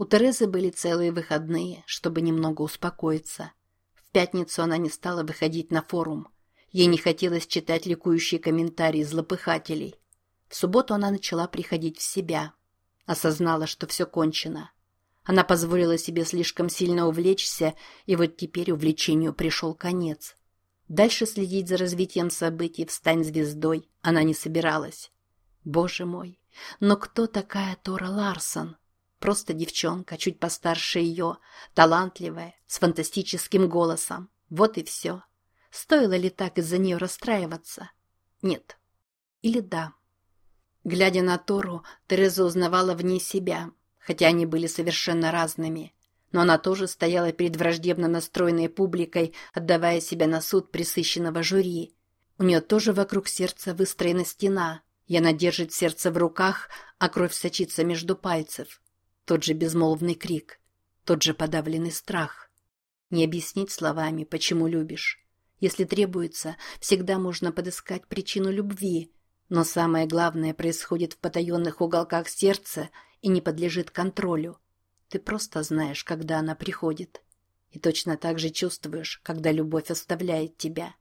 У Терезы были целые выходные, чтобы немного успокоиться. В пятницу она не стала выходить на форум. Ей не хотелось читать ликующие комментарии злопыхателей. В субботу она начала приходить в себя. Осознала, что все кончено. Она позволила себе слишком сильно увлечься, и вот теперь увлечению пришел конец. Дальше следить за развитием событий «Встань звездой» она не собиралась. Боже мой, но кто такая Тора Ларсон? Просто девчонка, чуть постарше ее, талантливая, с фантастическим голосом. Вот и все. Стоило ли так из-за нее расстраиваться? Нет. Или да. Глядя на Тору, Тереза узнавала в ней себя, хотя они были совершенно разными. Но она тоже стояла перед враждебно настроенной публикой, отдавая себя на суд присыщенного жюри. У нее тоже вокруг сердца выстроена стена, и она держит сердце в руках, а кровь сочится между пальцев. Тот же безмолвный крик, тот же подавленный страх. Не объяснить словами, почему любишь. Если требуется, всегда можно подыскать причину любви, но самое главное происходит в потаенных уголках сердца и не подлежит контролю. Ты просто знаешь, когда она приходит. И точно так же чувствуешь, когда любовь оставляет тебя.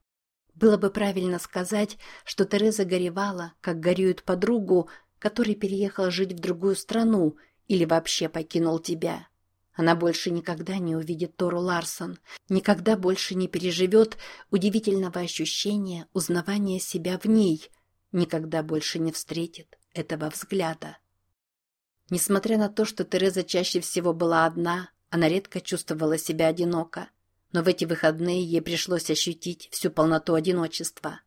Было бы правильно сказать, что Тереза горевала, как горюет подругу, которая переехала жить в другую страну или вообще покинул тебя. Она больше никогда не увидит Тору Ларсон, никогда больше не переживет удивительного ощущения узнавания себя в ней, никогда больше не встретит этого взгляда. Несмотря на то, что Тереза чаще всего была одна, она редко чувствовала себя одиноко. Но в эти выходные ей пришлось ощутить всю полноту одиночества.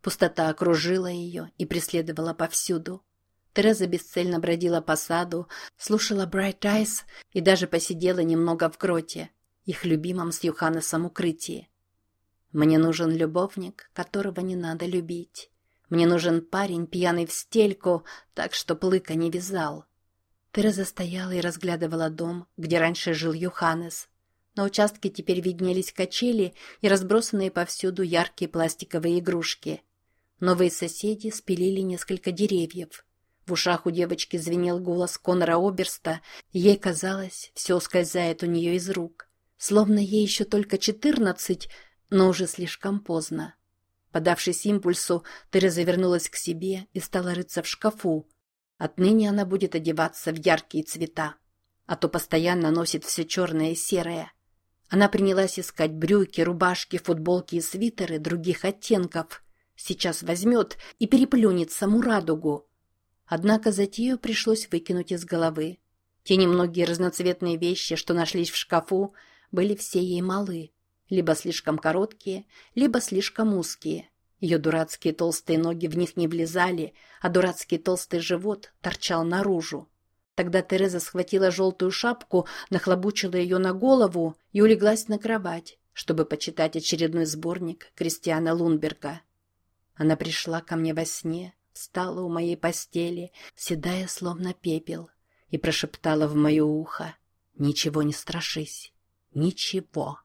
Пустота окружила ее и преследовала повсюду. Тереза бесцельно бродила по саду, слушала Bright Eyes и даже посидела немного в гроте, их любимом с Юханесом укрытии. «Мне нужен любовник, которого не надо любить. Мне нужен парень, пьяный в стельку, так что плыка не вязал». Тереза стояла и разглядывала дом, где раньше жил Юханес. На участке теперь виднелись качели и разбросанные повсюду яркие пластиковые игрушки. Новые соседи спилили несколько деревьев. В ушах у девочки звенел голос Конора Оберста, ей казалось, все ускользает у нее из рук. Словно ей еще только четырнадцать, но уже слишком поздно. Подавшись импульсу, Тереза вернулась к себе и стала рыться в шкафу. Отныне она будет одеваться в яркие цвета, а то постоянно носит все черное и серое. Она принялась искать брюки, рубашки, футболки и свитеры других оттенков. Сейчас возьмет и переплюнет саму радугу. Однако затею пришлось выкинуть из головы. Те немногие разноцветные вещи, что нашлись в шкафу, были все ей малы. Либо слишком короткие, либо слишком узкие. Ее дурацкие толстые ноги в них не влезали, а дурацкий толстый живот торчал наружу. Тогда Тереза схватила желтую шапку, нахлобучила ее на голову и улеглась на кровать, чтобы почитать очередной сборник Кристиана Лунберга. Она пришла ко мне во сне, встала у моей постели, седая словно пепел, и прошептала в мое ухо «Ничего не страшись, ничего».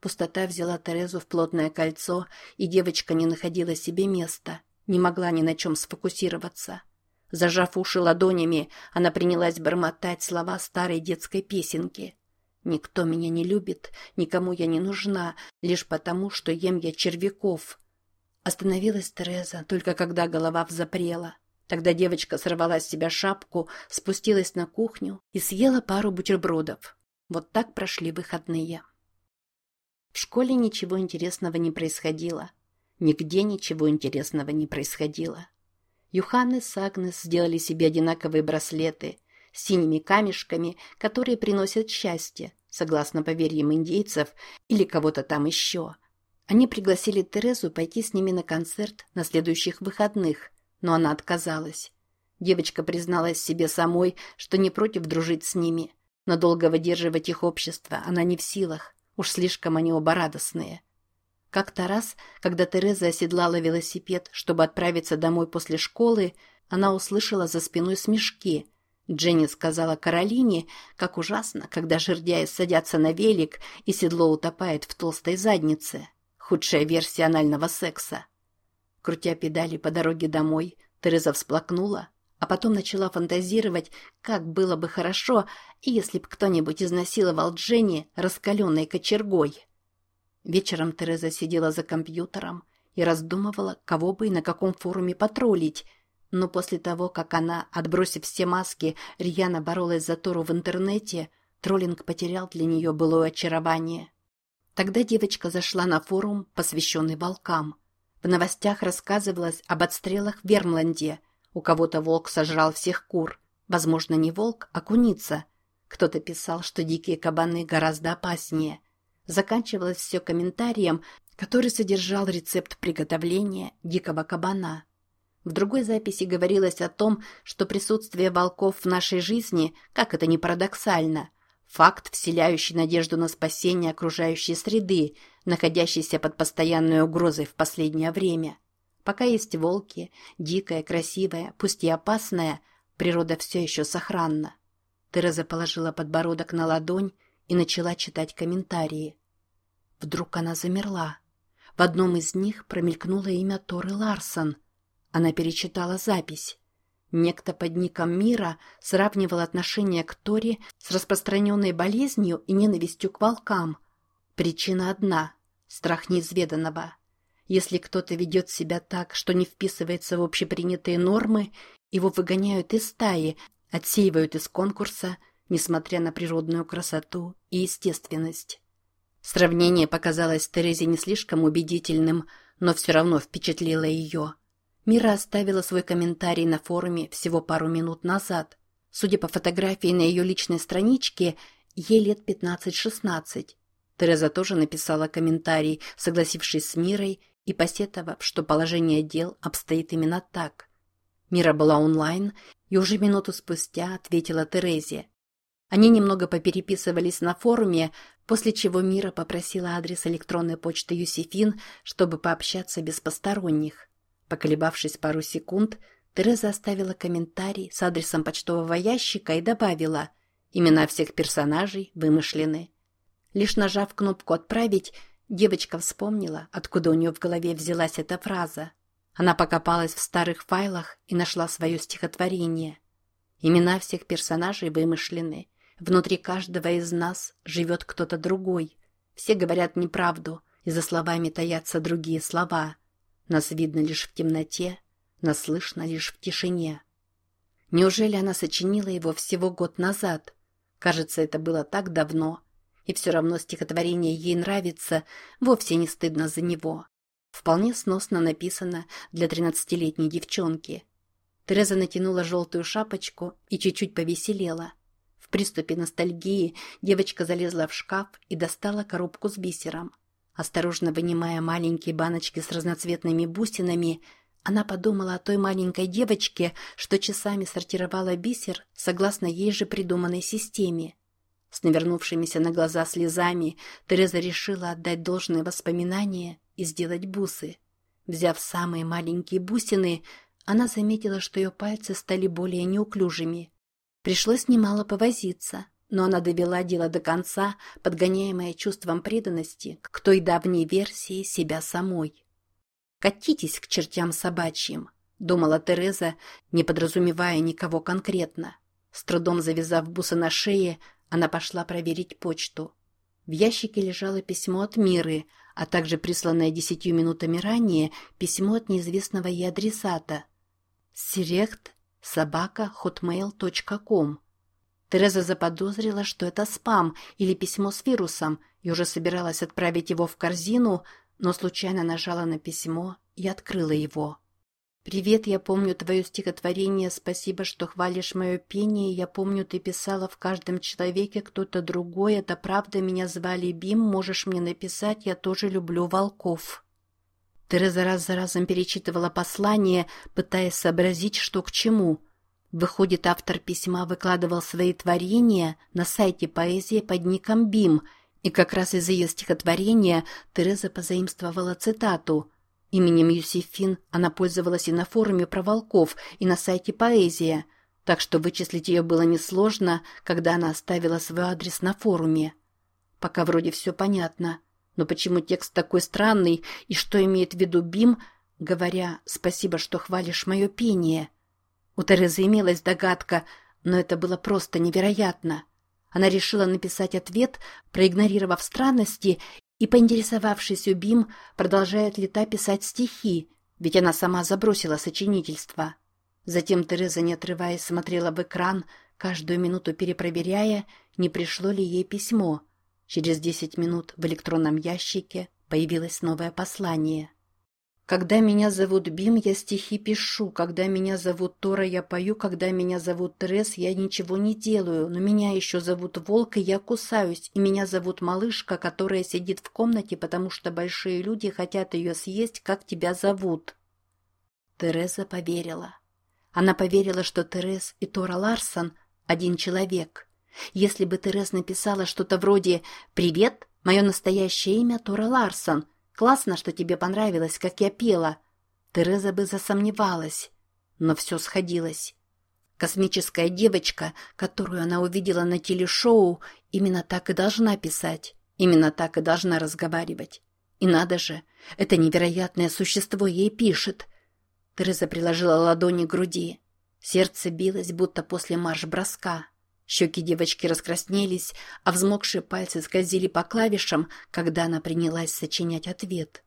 Пустота взяла Терезу в плотное кольцо, и девочка не находила себе места, не могла ни на чем сфокусироваться. Зажав уши ладонями, она принялась бормотать слова старой детской песенки. «Никто меня не любит, никому я не нужна, лишь потому, что ем я червяков. Остановилась Тереза, только когда голова взапрела. Тогда девочка сорвала с себя шапку, спустилась на кухню и съела пару бутербродов. Вот так прошли выходные. В школе ничего интересного не происходило. Нигде ничего интересного не происходило. Юханнес и Агнес сделали себе одинаковые браслеты с синими камешками, которые приносят счастье, согласно поверьям индейцев или кого-то там еще – они пригласили Терезу пойти с ними на концерт на следующих выходных, но она отказалась. Девочка призналась себе самой, что не против дружить с ними, но долго выдерживать их общество она не в силах, уж слишком они оба радостные. Как-то раз, когда Тереза оседлала велосипед, чтобы отправиться домой после школы, она услышала за спиной смешки. Дженни сказала Каролине, как ужасно, когда жердяи садятся на велик и седло утопает в толстой заднице. Худшая версия анального секса. Крутя педали по дороге домой, Тереза всплакнула, а потом начала фантазировать, как было бы хорошо, если бы кто-нибудь изнасиловал Дженни раскаленной кочергой. Вечером Тереза сидела за компьютером и раздумывала, кого бы и на каком форуме потроллить, но после того, как она, отбросив все маски, рьяно боролась за Тору в интернете, троллинг потерял для нее былое очарование. Тогда девочка зашла на форум, посвященный волкам. В новостях рассказывалось об отстрелах в Вермланде – у кого-то волк сожрал всех кур. Возможно, не волк, а куница. Кто-то писал, что дикие кабаны гораздо опаснее. Заканчивалось все комментарием, который содержал рецепт приготовления дикого кабана. В другой записи говорилось о том, что присутствие волков в нашей жизни, как это ни парадоксально, факт, вселяющий надежду на спасение окружающей среды, находящейся под постоянной угрозой в последнее время. Пока есть волки, дикая, красивая, пусть и опасная, природа все еще сохранна. Тереза положила подбородок на ладонь и начала читать комментарии. Вдруг она замерла. В одном из них промелькнуло имя Торы Ларсон. Она перечитала запись. Некто под ником Мира сравнивал отношение к Торе с распространенной болезнью и ненавистью к волкам. Причина одна – страх неизведанного. Если кто-то ведет себя так, что не вписывается в общепринятые нормы, его выгоняют из стаи, отсеивают из конкурса, несмотря на природную красоту и естественность. Сравнение показалось Терезе не слишком убедительным, но все равно впечатлило ее. Мира оставила свой комментарий на форуме всего пару минут назад. Судя по фотографии на ее личной страничке, ей лет 15-16. Тереза тоже написала комментарий, согласившись с Мирой и посетовав, что положение дел обстоит именно так. Мира была онлайн и уже минуту спустя ответила Терезе. Они немного попереписывались на форуме, после чего Мира попросила адрес электронной почты Юсифин, чтобы пообщаться без посторонних. Поколебавшись пару секунд, Тереза оставила комментарий с адресом почтового ящика и добавила «Имена всех персонажей вымышлены». Лишь нажав кнопку «Отправить», Девочка вспомнила, откуда у нее в голове взялась эта фраза. Она покопалась в старых файлах и нашла свое стихотворение. Имена всех персонажей вымышлены. Внутри каждого из нас живет кто-то другой. Все говорят неправду, и за словами таятся другие слова. Нас видно лишь в темноте, нас слышно лишь в тишине. Неужели она сочинила его всего год назад? Кажется, это было так давно, и все равно стихотворение ей нравится, вовсе не стыдно за него. Вполне сносно написано для тринадцатилетней девчонки. Тереза натянула желтую шапочку и чуть-чуть повеселела. В приступе ностальгии девочка залезла в шкаф и достала коробку с бисером. Осторожно вынимая маленькие баночки с разноцветными бусинами, она подумала о той маленькой девочке, что часами сортировала бисер согласно ей же придуманной системе. С навернувшимися на глаза слезами Тереза решила отдать должные воспоминания и сделать бусы. Взяв самые маленькие бусины, она заметила, что ее пальцы стали более неуклюжими. Пришлось немало повозиться, но она довела дело до конца, подгоняемая чувством преданности к той давней версии себя самой. «Катитесь к чертям собачьим», — думала Тереза, не подразумевая никого конкретно. С трудом завязав бусы на шее, она пошла проверить почту. В ящике лежало письмо от Миры, а также присланное десятью минутами ранее письмо от неизвестного ей адресата. Сирект собака hotmail.com Тереза заподозрила, что это спам или письмо с вирусом, и уже собиралась отправить его в корзину, но случайно нажала на письмо и открыла его. «Привет, я помню твое стихотворение «Спасибо, что хвалишь мое пение». Я помню, ты писала в каждом человеке кто-то другой. Это правда, меня звали Бим. Можешь мне написать, я тоже люблю волков». Тереза раз за разом перечитывала послание, пытаясь сообразить, что к чему. Выходит, автор письма выкладывал свои творения на сайте поэзии под ником Бим, и как раз из ее стихотворения Тереза позаимствовала цитату – Именем Юсифин она пользовалась и на форуме про волков, и на сайте «Поэзия», так что вычислить ее было несложно, когда она оставила свой адрес на форуме. Пока вроде все понятно, но почему текст такой странный и что имеет в виду Бим, говоря «спасибо, что хвалишь мое пение»? У Терезы имелась догадка, но это было просто невероятно. Она решила написать ответ, проигнорировав странности и поинтересовавшись у Бим, продолжает ли та писать стихи, ведь она сама забросила сочинительство. Затем Тереза, не отрываясь, смотрела в экран, каждую минуту перепроверяя, не пришло ли ей письмо. Через десять минут в электронном ящике появилось новое послание. Когда меня зовут Бим, я стихи пишу. Когда меня зовут Тора, я пою. Когда меня зовут Терес, я ничего не делаю. Но меня еще зовут Волк, и я кусаюсь. И меня зовут Малышка, которая сидит в комнате, потому что большие люди хотят ее съесть, как тебя зовут. Тереза поверила. Она поверила, что Терес и Тора Ларсон – один человек. Если бы Терес написала что-то вроде «Привет, мое настоящее имя Тора Ларсон», Классно, что тебе понравилось, как я пела. Тереза бы засомневалась, но все сходилось. Космическая девочка, которую она увидела на телешоу, именно так и должна писать, именно так и должна разговаривать. И надо же, это невероятное существо ей пишет. Тереза приложила ладони к груди. Сердце билось, будто после марш-броска. Щеки девочки раскраснелись, а взмокшие пальцы скользили по клавишам, когда она принялась сочинять ответ.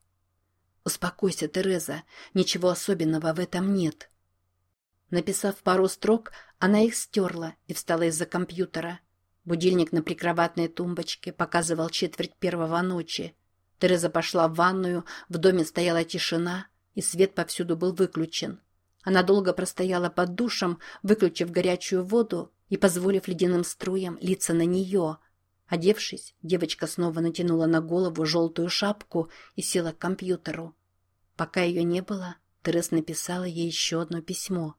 «Успокойся, Тереза, ничего особенного в этом нет». Написав пару строк, она их стерла и встала из-за компьютера. Будильник на прикроватной тумбочке показывал четверть первого ночи. Тереза пошла в ванную, в доме стояла тишина, и свет повсюду был выключен. Она долго простояла под душем, выключив горячую воду и позволив ледяным струям литься на нее. Одевшись, девочка снова натянула на голову желтую шапку и села к компьютеру. Пока ее не было, Терес написала ей еще одно письмо.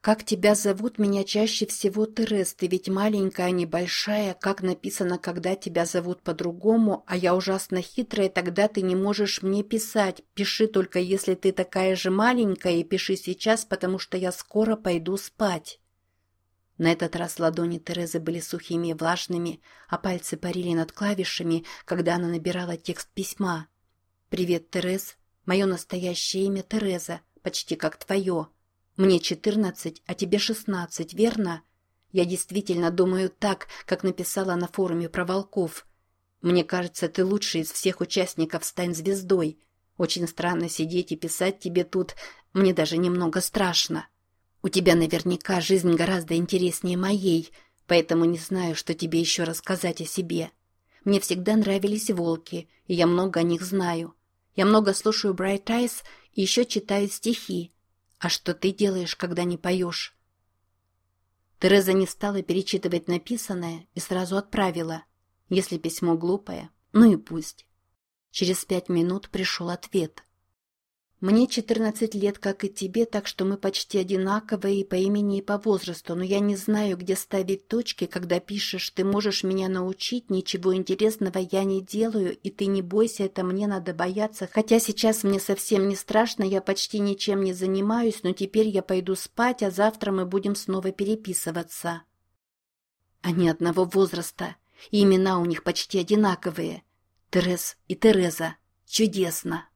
«Как тебя зовут? Меня чаще всего Терес. Ты ведь маленькая, а не большая. Как написано, когда тебя зовут по-другому, а я ужасно хитрая, тогда ты не можешь мне писать. Пиши только, если ты такая же маленькая, и пиши сейчас, потому что я скоро пойду спать». На этот раз ладони Терезы были сухими и влажными, а пальцы парили над клавишами, когда она набирала текст письма. «Привет, Терез. Мое настоящее имя Тереза, почти как твое. Мне четырнадцать, а тебе шестнадцать, верно? Я действительно думаю так, как написала на форуме про волков. Мне кажется, ты лучший из всех участников «Стань звездой». Очень странно сидеть и писать тебе тут. Мне даже немного страшно». У тебя наверняка жизнь гораздо интереснее моей, поэтому не знаю, что тебе еще рассказать о себе. Мне всегда нравились волки, и я много о них знаю. Я много слушаю Bright Eyes и еще читаю стихи. А что ты делаешь, когда не поешь?» Тереза не стала перечитывать написанное и сразу отправила. Если письмо глупое, ну и пусть. Через пять минут пришел ответ. Мне 14 лет, как и тебе, так что мы почти одинаковые и по имени, и по возрасту, но я не знаю, где ставить точки, когда пишешь «ты можешь меня научить, ничего интересного я не делаю, и ты не бойся, это мне надо бояться, хотя сейчас мне совсем не страшно, я почти ничем не занимаюсь, но теперь я пойду спать, а завтра мы будем снова переписываться». Они одного возраста, и имена у них почти одинаковые. Терез и Тереза. Чудесно.